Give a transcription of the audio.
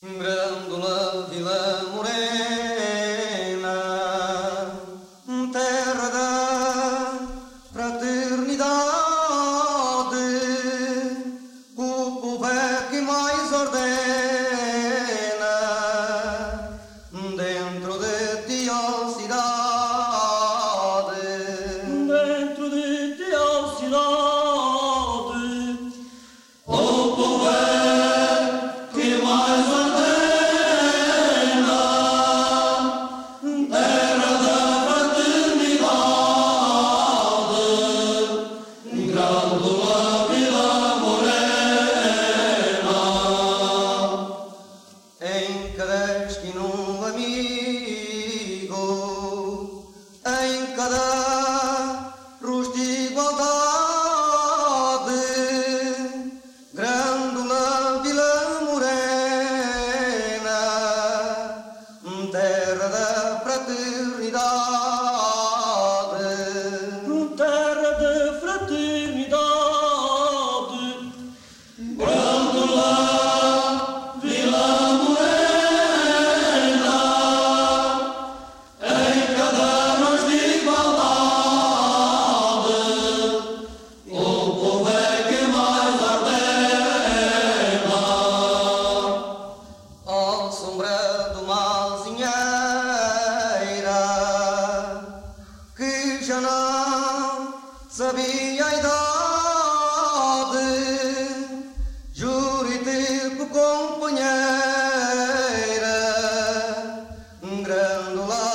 Grândola, Vila Morena, terra da fraternidade, o povo é que mais ordena. sombra do malzinheira que já não sabia a idade. Juro-te, tipo companheira, um grande lar.